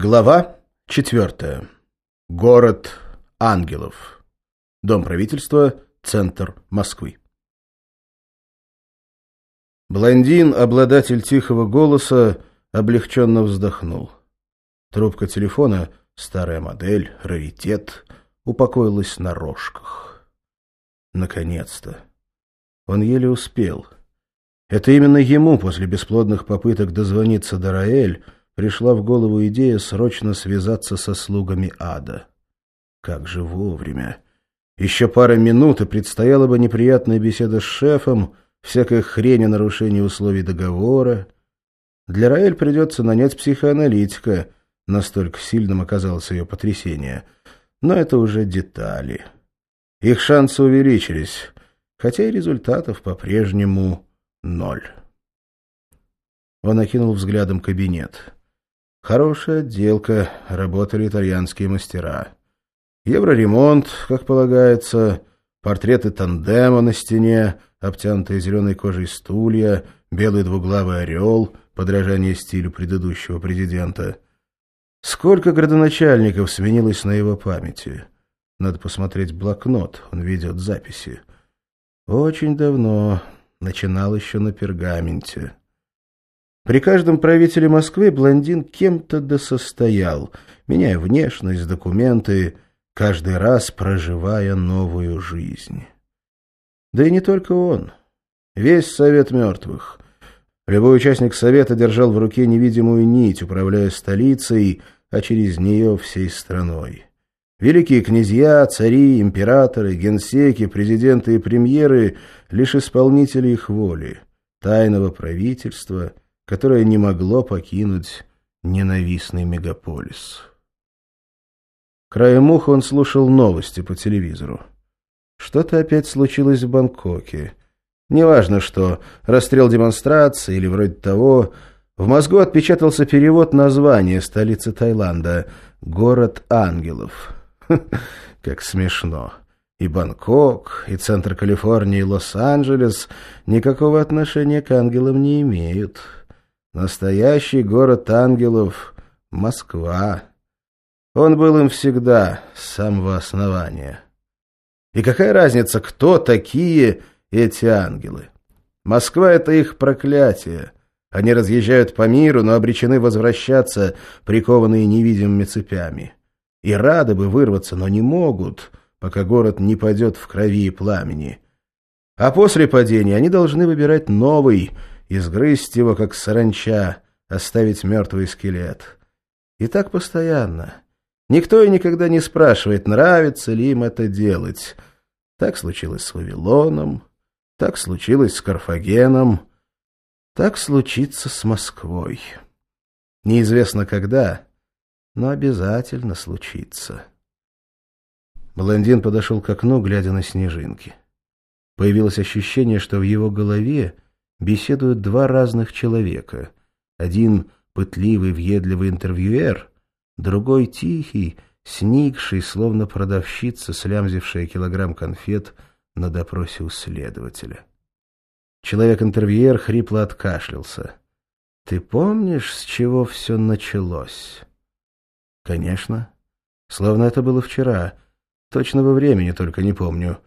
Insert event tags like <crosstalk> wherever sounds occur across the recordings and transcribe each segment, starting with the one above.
Глава четвертая. Город ангелов. Дом правительства, центр Москвы. Блондин, обладатель тихого голоса, облегченно вздохнул. Трубка телефона, старая модель, раритет, упокоилась на рожках. Наконец-то. Он еле успел. Это именно ему после бесплодных попыток дозвониться до Раэль пришла в голову идея срочно связаться со слугами ада. Как же вовремя! Еще пара минут, и предстояла бы неприятная беседа с шефом, всякая хрень о нарушении условий договора. Для Раэль придется нанять психоаналитика, настолько сильным оказалось ее потрясение. Но это уже детали. Их шансы увеличились, хотя и результатов по-прежнему ноль. Он окинул взглядом кабинет. Хорошая отделка, работали итальянские мастера. Евроремонт, как полагается, портреты тандема на стене, обтянутые зеленой кожей стулья, белый двуглавый орел, подражание стилю предыдущего президента. Сколько градоначальников сменилось на его памяти? Надо посмотреть блокнот, он ведет записи. Очень давно, начинал еще на пергаменте. При каждом правителе Москвы блондин кем-то досостоял, меняя внешность, документы, каждый раз проживая новую жизнь. Да и не только он. Весь Совет мертвых. Любой участник Совета держал в руке невидимую нить, управляя столицей, а через нее всей страной. Великие князья, цари, императоры, генсеки, президенты и премьеры — лишь исполнители их воли, тайного правительства — которое не могло покинуть ненавистный мегаполис. Краем уха он слушал новости по телевизору. Что-то опять случилось в Бангкоке. Неважно что, расстрел демонстрации или вроде того. В мозгу отпечатался перевод названия столицы Таиланда «Город ангелов». <laughs> Как смешно. И Бангкок, и центр Калифорнии, и Лос-Анджелес никакого отношения к ангелам не имеют. Настоящий город ангелов — Москва. Он был им всегда, с самого основания. И какая разница, кто такие эти ангелы? Москва — это их проклятие. Они разъезжают по миру, но обречены возвращаться, прикованные невидимыми цепями. И рады бы вырваться, но не могут, пока город не падет в крови и пламени. А после падения они должны выбирать новый — изгрызть его, как саранча, оставить мертвый скелет. И так постоянно. Никто и никогда не спрашивает, нравится ли им это делать. Так случилось с Вавилоном, так случилось с Карфагеном, так случится с Москвой. Неизвестно когда, но обязательно случится. Блондин подошел к окну, глядя на снежинки. Появилось ощущение, что в его голове беседуют два разных человека. Один пытливый, въедливый интервьюер, другой тихий, сникший, словно продавщица, слямзившая килограмм конфет на допросе у следователя. Человек-интервьюер хрипло откашлялся. «Ты помнишь, с чего все началось?» «Конечно. Словно это было вчера. Точного времени только не помню.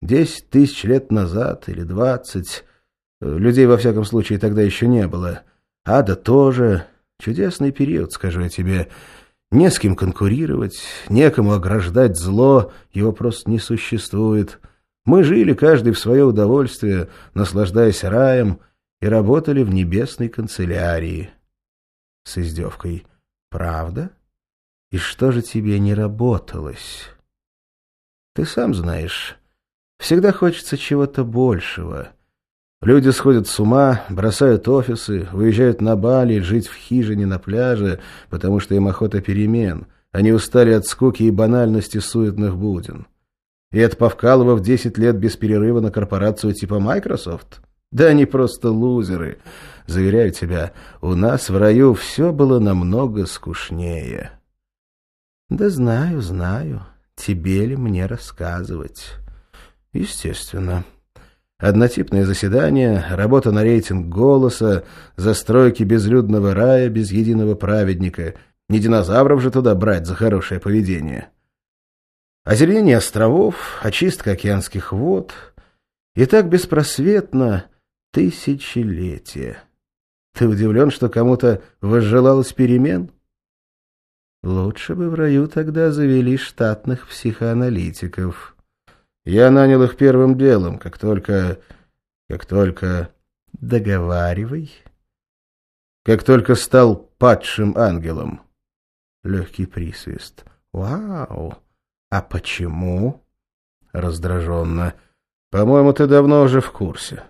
Десять тысяч лет назад или двадцать...» Людей, во всяком случае, тогда еще не было. Ада тоже. Чудесный период, скажу я тебе. Не с кем конкурировать, некому ограждать зло, его просто не существует. Мы жили каждый в свое удовольствие, наслаждаясь раем, и работали в небесной канцелярии. С издевкой. Правда? И что же тебе не работалось? Ты сам знаешь, всегда хочется чего-то большего — Люди сходят с ума, бросают офисы, выезжают на Бали, жить в хижине на пляже, потому что им охота перемен. Они устали от скуки и банальности суетных будин. И это повкалывав 10 лет без перерыва на корпорацию типа Microsoft? Да они просто лузеры. Заверяю тебя, у нас в раю все было намного скучнее. Да знаю, знаю. Тебе ли мне рассказывать? Естественно. Однотипное заседание, работа на рейтинг голоса, застройки безлюдного рая без единого праведника, Не динозавров же туда брать за хорошее поведение. Озеленение островов, очистка океанских вод. И так беспросветно тысячелетия. Ты удивлен, что кому-то возжелалось перемен? Лучше бы в раю тогда завели штатных психоаналитиков. Я нанял их первым делом, как только... как только... Договаривай. Как только стал падшим ангелом. Легкий присвист. Вау! А почему? Раздраженно. По-моему, ты давно уже в курсе.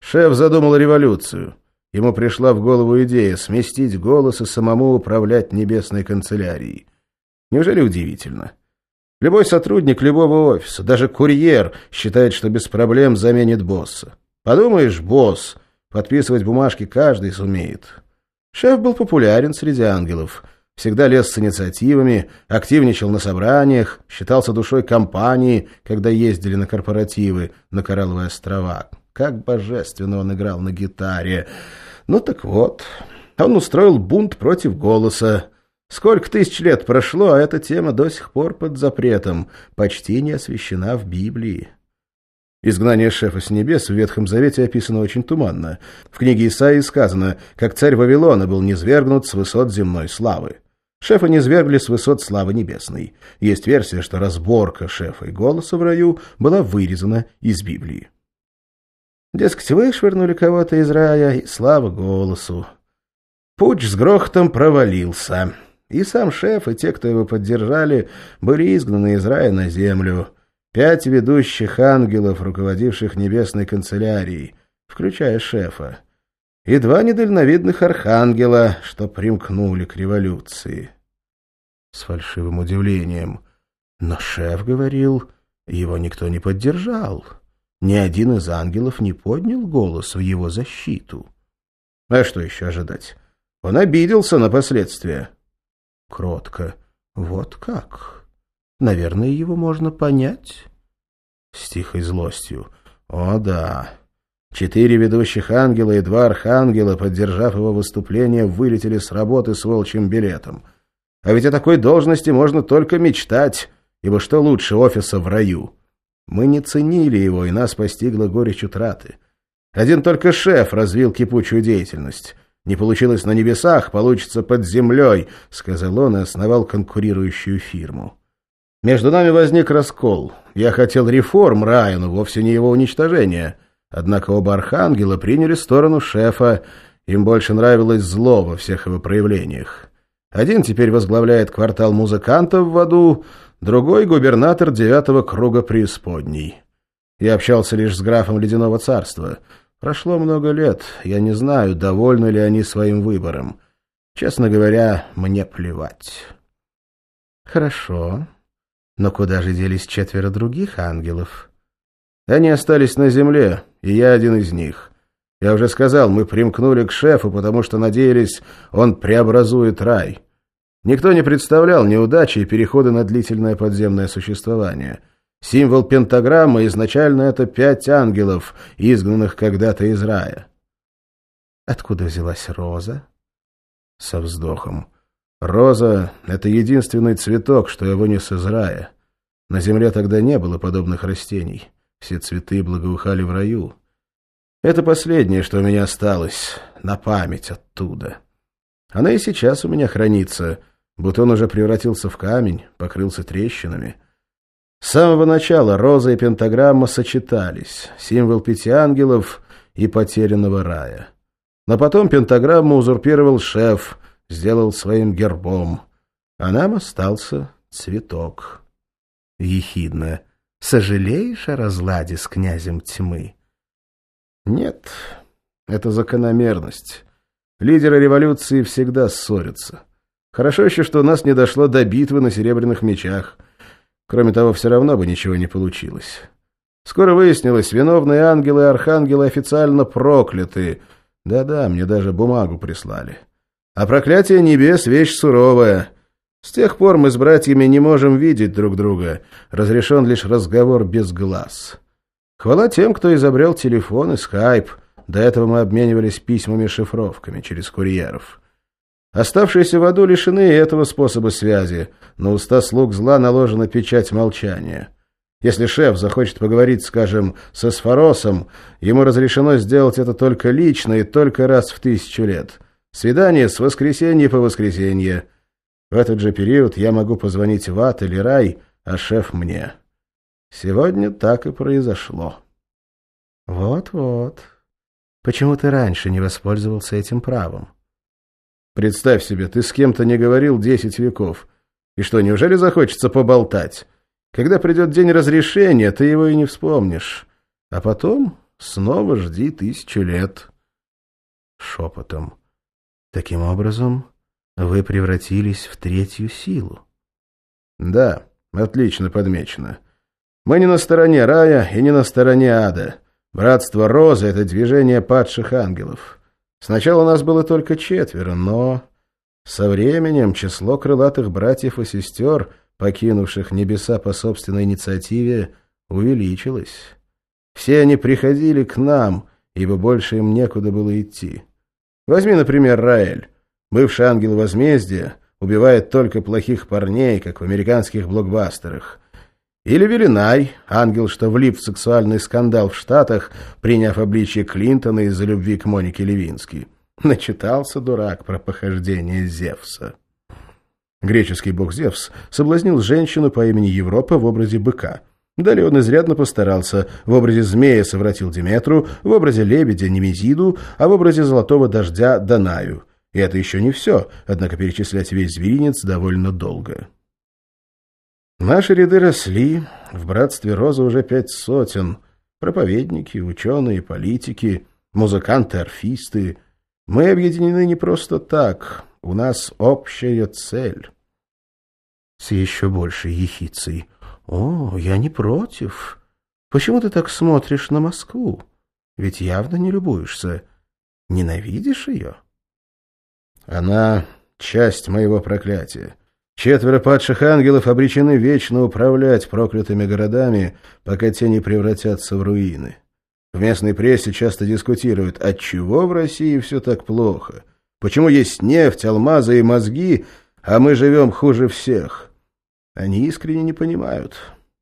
Шеф задумал революцию. Ему пришла в голову идея сместить голос и самому управлять небесной канцелярией. Неужели удивительно? Любой сотрудник любого офиса, даже курьер, считает, что без проблем заменит босса. Подумаешь, босс, подписывать бумажки каждый сумеет. Шеф был популярен среди ангелов, всегда лез с инициативами, активничал на собраниях, считался душой компании, когда ездили на корпоративы на Коралловые острова. Как божественно он играл на гитаре. Ну так вот, он устроил бунт против голоса. Сколько тысяч лет прошло, а эта тема до сих пор под запретом, почти не освящена в Библии. Изгнание шефа с небес в Ветхом Завете описано очень туманно. В книге Исаии сказано, как царь Вавилона был низвергнут с высот земной славы. Шефа низвергли с высот славы небесной. Есть версия, что разборка шефа и голоса в раю была вырезана из Библии. Дескать, вышвырнули кого-то из рая, и слава голосу. Путь с грохотом провалился. И сам шеф, и те, кто его поддержали, были изгнаны из рая на землю. Пять ведущих ангелов, руководивших небесной канцелярией, включая шефа. И два недальновидных архангела, что примкнули к революции. С фальшивым удивлением. Но шеф говорил, его никто не поддержал. Ни один из ангелов не поднял голос в его защиту. А что еще ожидать? Он обиделся на последствия. Кротко. Вот как? Наверное, его можно понять. С тихой злостью. О, да. Четыре ведущих ангела и два архангела, поддержав его выступление, вылетели с работы с волчьим билетом. А ведь о такой должности можно только мечтать, ибо что лучше офиса в раю? Мы не ценили его, и нас постигла горечь утраты. Один только шеф развил кипучую деятельность. Не получилось на небесах, получится под землей, — сказал он и основал конкурирующую фирму. Между нами возник раскол. Я хотел реформ Райану, вовсе не его уничтожения. Однако оба архангела приняли сторону шефа. Им больше нравилось зло во всех его проявлениях. Один теперь возглавляет квартал музыкантов в аду, другой — губернатор девятого круга преисподней. Я общался лишь с графом Ледяного царства. Прошло много лет, я не знаю, довольны ли они своим выбором. Честно говоря, мне плевать. Хорошо. Но куда же делись четверо других ангелов? Они остались на земле, и я один из них. Я уже сказал, мы примкнули к шефу, потому что надеялись, он преобразует рай. Никто не представлял неудачи и перехода на длительное подземное существование. Символ пентаграммы изначально это пять ангелов, изгнанных когда-то из рая. Откуда взялась роза? Со вздохом. Роза — это единственный цветок, что я вынес из рая. На земле тогда не было подобных растений. Все цветы благоухали в раю. Это последнее, что у меня осталось, на память оттуда. Она и сейчас у меня хранится — Бутон уже превратился в камень, покрылся трещинами. С самого начала роза и пентаграмма сочетались, символ пяти ангелов и потерянного рая. Но потом пентаграмму узурпировал шеф, сделал своим гербом, а нам остался цветок. Ехидно. Сожалеешь о разладе с князем тьмы? Нет, это закономерность. Лидеры революции всегда ссорятся. Хорошо еще, что у нас не дошло до битвы на серебряных мечах. Кроме того, все равно бы ничего не получилось. Скоро выяснилось, виновные ангелы и архангелы официально прокляты. Да-да, мне даже бумагу прислали. А проклятие небес — вещь суровая. С тех пор мы с братьями не можем видеть друг друга. Разрешен лишь разговор без глаз. Хвала тем, кто изобрел телефон и скайп. До этого мы обменивались письмами-шифровками через курьеров. Оставшиеся в аду лишены этого способа связи. На уста слуг зла наложена печать молчания. Если шеф захочет поговорить, скажем, со Сфоросом, ему разрешено сделать это только лично и только раз в тысячу лет. Свидание с воскресенья по воскресенье. В этот же период я могу позвонить в ад или рай, а шеф мне. Сегодня так и произошло. Вот-вот. Почему ты раньше не воспользовался этим правом? Представь себе, ты с кем-то не говорил десять веков. И что, неужели захочется поболтать? Когда придет день разрешения, ты его и не вспомнишь. А потом снова жди тысячу лет. Шепотом. Таким образом, вы превратились в третью силу. Да, отлично подмечено. Мы не на стороне рая и не на стороне ада. Братство Розы — это движение падших ангелов. Сначала нас было только четверо, но со временем число крылатых братьев и сестер, покинувших небеса по собственной инициативе, увеличилось. Все они приходили к нам, ибо больше им некуда было идти. Возьми, например, Раэль. Бывший ангел возмездия убивает только плохих парней, как в американских блокбастерах. Или Велинай, ангел, что влип в сексуальный скандал в Штатах, приняв обличье Клинтона из-за любви к Монике Левински. <laughs> Начитался дурак про похождение Зевса. Греческий бог Зевс соблазнил женщину по имени Европа в образе быка. Далее он изрядно постарался. В образе змея совратил Диметру, в образе лебедя — Немезиду, а в образе золотого дождя — Данаю. И это еще не все, однако перечислять весь зверинец довольно долго. Наши ряды росли, в братстве Роза уже пять сотен. Проповедники, ученые, политики, музыканты, орфисты. Мы объединены не просто так, у нас общая цель. С еще большей ехицей. О, я не против. Почему ты так смотришь на Москву? Ведь явно не любуешься. Ненавидишь ее? Она — часть моего проклятия. Четверо падших ангелов обречены вечно управлять проклятыми городами, пока те не превратятся в руины. В местной прессе часто дискутируют, отчего в России все так плохо, почему есть нефть, алмазы и мозги, а мы живем хуже всех. Они искренне не понимают.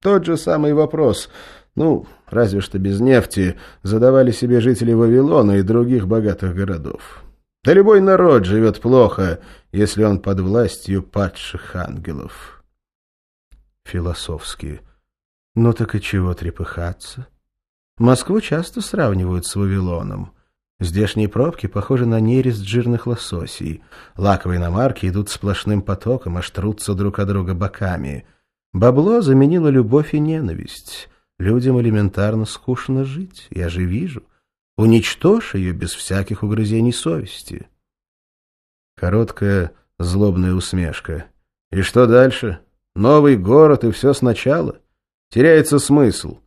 Тот же самый вопрос, ну, разве что без нефти, задавали себе жители Вавилона и других богатых городов. Да любой народ живет плохо, если он под властью падших ангелов. Философски. Ну так и чего трепыхаться? Москву часто сравнивают с Вавилоном. Здешние пробки похожи на нерест жирных лососей. Лаковые иномарки идут сплошным потоком, аж трутся друг от друга боками. Бабло заменило любовь и ненависть. Людям элементарно скучно жить, я же вижу. Уничтожь ее без всяких угрызений совести. Короткая злобная усмешка. И что дальше? Новый город и все сначала? Теряется смысл.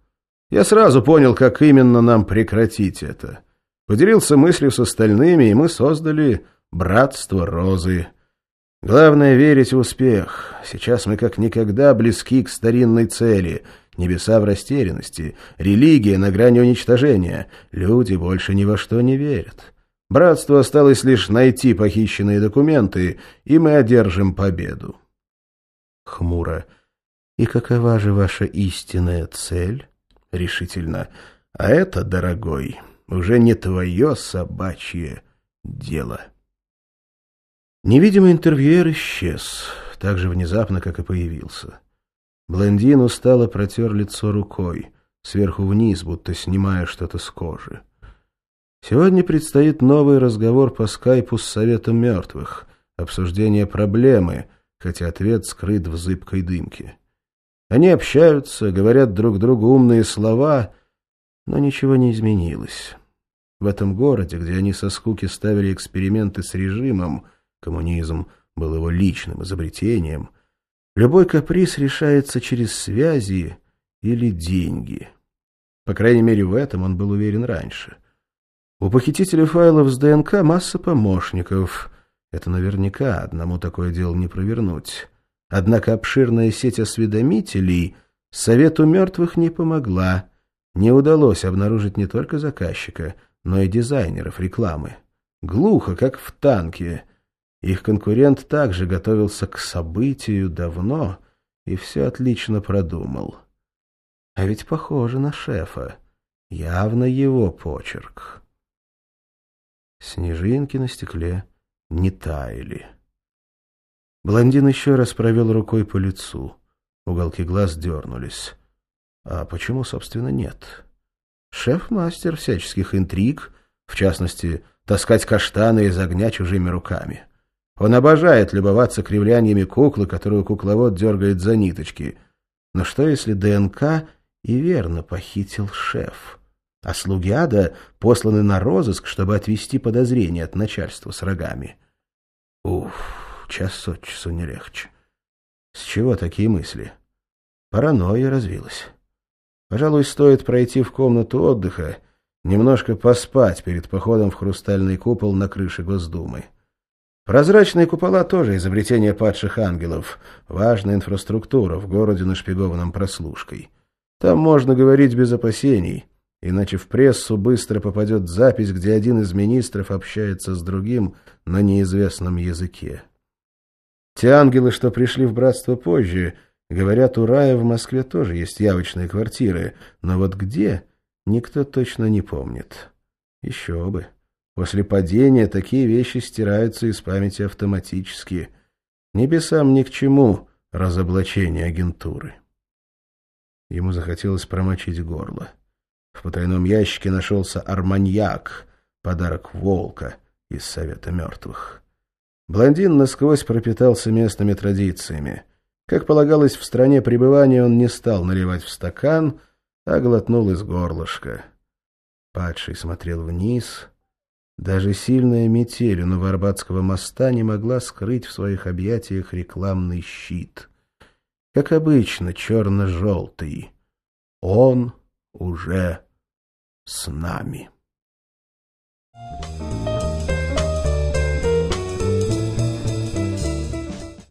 Я сразу понял, как именно нам прекратить это. Поделился мыслью с остальными, и мы создали «Братство Розы». Главное — верить в успех. Сейчас мы как никогда близки к старинной цели — Небеса в растерянности, религия на грани уничтожения. Люди больше ни во что не верят. Братству осталось лишь найти похищенные документы, и мы одержим победу. Хмуро. И какова же ваша истинная цель? Решительно. А это, дорогой, уже не твое собачье дело. Невидимый интервьюер исчез, так же внезапно, как и появился. Блондин устало протер лицо рукой, сверху вниз, будто снимая что-то с кожи. Сегодня предстоит новый разговор по скайпу с Советом мертвых, обсуждение проблемы, хотя ответ скрыт в зыбкой дымке. Они общаются, говорят друг другу умные слова, но ничего не изменилось. В этом городе, где они со скуки ставили эксперименты с режимом, коммунизм был его личным изобретением, Любой каприз решается через связи или деньги. По крайней мере, в этом он был уверен раньше. У похитителя файлов с ДНК масса помощников. Это наверняка одному такое дело не провернуть. Однако обширная сеть осведомителей Совету мертвых не помогла. Не удалось обнаружить не только заказчика, но и дизайнеров рекламы. Глухо, как в танке — Их конкурент также готовился к событию давно и все отлично продумал. А ведь похоже на шефа. Явно его почерк. Снежинки на стекле не таяли. Блондин еще раз провел рукой по лицу. Уголки глаз дернулись. А почему, собственно, нет? Шеф-мастер всяческих интриг, в частности, таскать каштаны из огня чужими руками. Он обожает любоваться кривляниями куклы, которую кукловод дергает за ниточки. Но что, если ДНК и верно похитил шеф? А слуги ада посланы на розыск, чтобы отвести подозрения от начальства с рогами. Уф, час от часу не легче. С чего такие мысли? Паранойя развилась. Пожалуй, стоит пройти в комнату отдыха, немножко поспать перед походом в хрустальный купол на крыше Госдумы. Прозрачные купола тоже изобретение падших ангелов. Важная инфраструктура в городе, нашпигованном прослушкой. Там можно говорить без опасений, иначе в прессу быстро попадет запись, где один из министров общается с другим на неизвестном языке. Те ангелы, что пришли в братство позже, говорят, у Рая в Москве тоже есть явочные квартиры, но вот где, никто точно не помнит. Еще бы. После падения такие вещи стираются из памяти автоматически. Небесам ни к чему разоблачение агентуры. Ему захотелось промочить горло. В потайном ящике нашелся арманьяк, подарок волка из Совета мертвых. Блондин насквозь пропитался местными традициями. Как полагалось, в стране пребывания он не стал наливать в стакан, а глотнул из горлышка. Падший смотрел вниз даже сильная метель у Новоарбатского моста не могла скрыть в своих объятиях рекламный щит. Как обычно, черно-желтый. Он уже с нами.